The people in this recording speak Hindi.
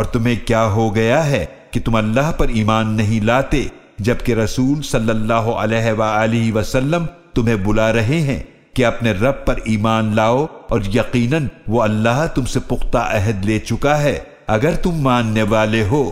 और तुम्हें क्या हो गया है कि तुम अल्लाह पर ईमान नहीं लाते, जबकि रसूल सल्लल्लाहु अलैहि वसल्लम तुम्हें बुला रहे हैं कि अपने रब पर ईमान लाओ और यकीनन वो अल्लाह तुमसे पुख्ता अहद ले चुका है। अगर तुम मानने वाले हो